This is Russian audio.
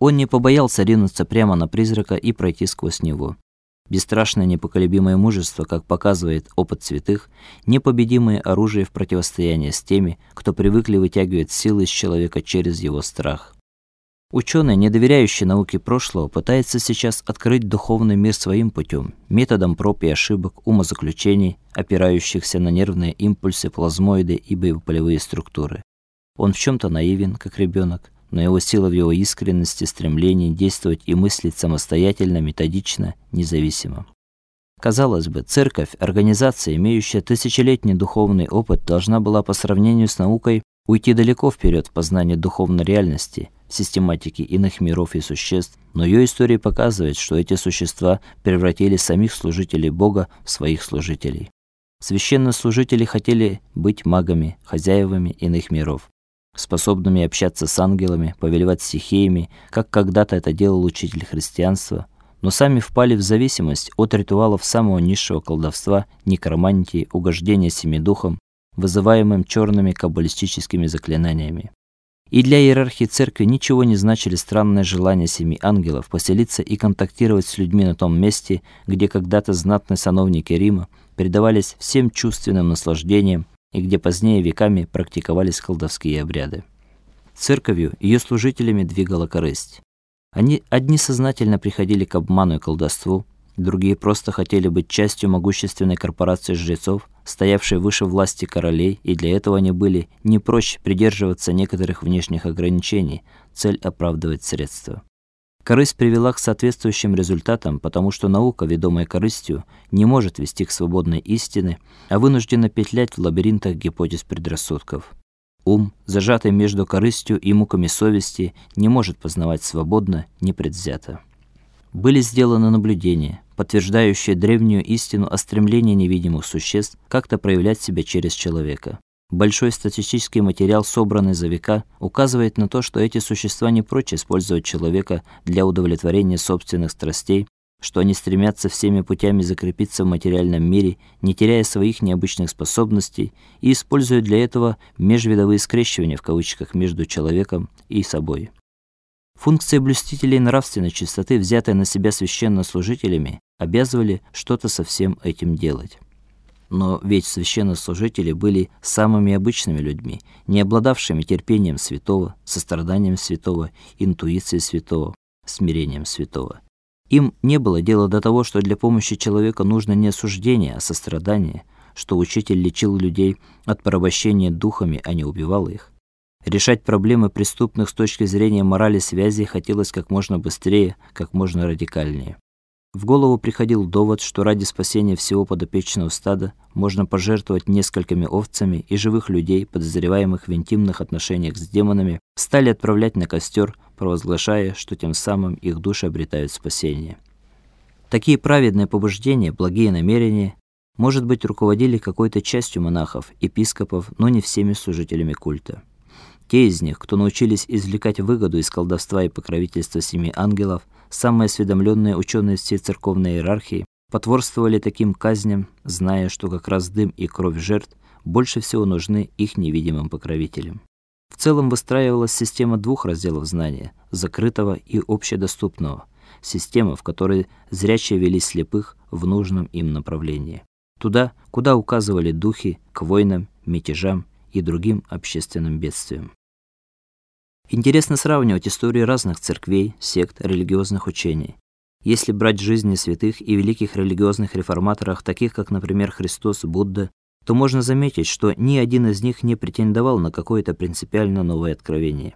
Он не побоялся ринуться прямо на призрака и пройти сквозь него. Бесстрашное непоколебимое мужество, как показывает опыт святых, непобедимое оружие в противостоянии с теми, кто привыкли вытягивать силы из человека через его страх. Ученый, не доверяющий науке прошлого, пытается сейчас открыть духовный мир своим путем, методом проб и ошибок, умозаключений, опирающихся на нервные импульсы, плазмоиды и биополевые структуры. Он в чем то наивен, как ребенок, но его сила в его искренности, стремлении действовать и мыслить самостоятельно, методично, независимо. Казалось бы, церковь, организация, имеющая тысячелетний духовный опыт, должна была по сравнению с наукой уйти далеко вперед в познании духовной реальности – систематики иных миров и существ, но ее история показывает, что эти существа превратили самих служителей Бога в своих служителей. Священнослужители хотели быть магами, хозяевами иных миров, способными общаться с ангелами, повелевать стихиями, как когда-то это делал учитель христианства, но сами впали в зависимость от ритуалов самого низшего колдовства, некромантии, угождения семи духам, вызываемым черными каббалистическими заклинаниями. И для иерархии церкви ничего не значили странные желания семи ангелов поселиться и контактировать с людьми на том месте, где когда-то знатные сановники Рима предавались всем чувственным наслаждениям и где позднее веками практиковались колдовские обряды. Церковью ее служителями двигала корысть. Они одни сознательно приходили к обману и колдовству, другие просто хотели быть частью могущественной корпорации жрецов, стоявшей выше власти королей, и для этого они были не прочь придерживаться некоторых внешних ограничений, цель оправдывает средства. Корысть привела к соответствующим результатам, потому что наука, ведомая корыстью, не может вести к свободной истине, а вынуждена петлять в лабиринтах гипотез предрассудков. Ум, зажатый между корыстью и муками совести, не может познавать свободно, непредвзято были сделаны наблюдения, подтверждающие древнюю истину о стремлении невидимых существ как-то проявлять себя через человека. Большой статистический материал, собранный за века, указывает на то, что эти существа не прочь использовать человека для удовлетворения собственных страстей, что они стремятся всеми путями закрепиться в материальном мире, не теряя своих необычных способностей, и используют для этого межвидовые скрещивания в кавычках между человеком и собой. Функции блюстителей нравственной чистоты, взятые на себя священнослужителями, обязывали что-то со всем этим делать. Но ведь священнослужители были самыми обычными людьми, не обладавшими терпением святого, состраданием святого, интуицией святого, смирением святого. Им не было дела до того, что для помощи человека нужно не осуждение, а сострадание, что учитель лечил людей от порабощения духами, а не убивал их. Решать проблемы преступных с точки зрения морали связи хотелось как можно быстрее, как можно радикальнее. В голову приходил довод, что ради спасения всего подопечного стада можно пожертвовать несколькими овцами и живых людей, подозреваемых в интимных отношениях с демонами, стали отправлять на костер, провозглашая, что тем самым их души обретают спасение. Такие праведные побуждения, благие намерения, может быть, руководили какой-то частью монахов, епископов, но не всеми служителями культа. Те из них, кто научились извлекать выгоду из колдовства и покровительства семи ангелов, самые осведомленные ученые всей церковной иерархии, потворствовали таким казням, зная, что как раз дым и кровь жертв больше всего нужны их невидимым покровителям. В целом выстраивалась система двух разделов знания: закрытого и общедоступного. Система, в которой зрячие вели слепых в нужном им направлении. Туда, куда указывали духи к войнам, мятежам и другим общественным бедствиям. Интересно сравнивать истории разных церквей, сект, религиозных учений. Если брать жизни святых и великих религиозных реформаторов, таких как, например, Христос, Будда, то можно заметить, что ни один из них не претендовал на какое-то принципиально новое откровение.